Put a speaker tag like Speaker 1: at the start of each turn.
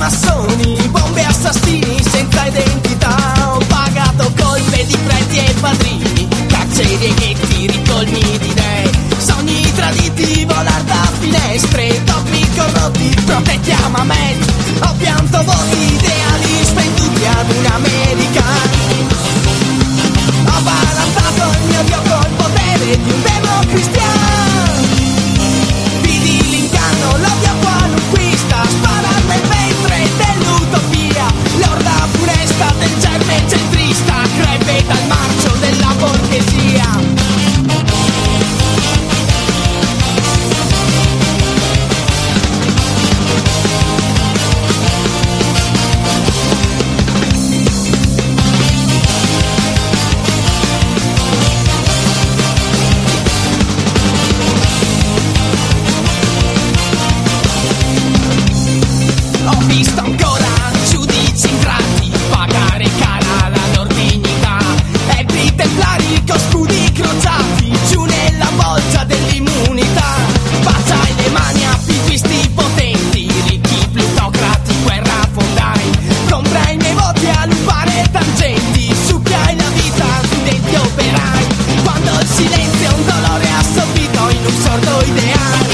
Speaker 1: massoni, bombe assassini senza identità, ho pagato colpe di preti e padrini, caccieri e ghetti, ricolmi di dei, sogni traditi, volar da finestre, orto idea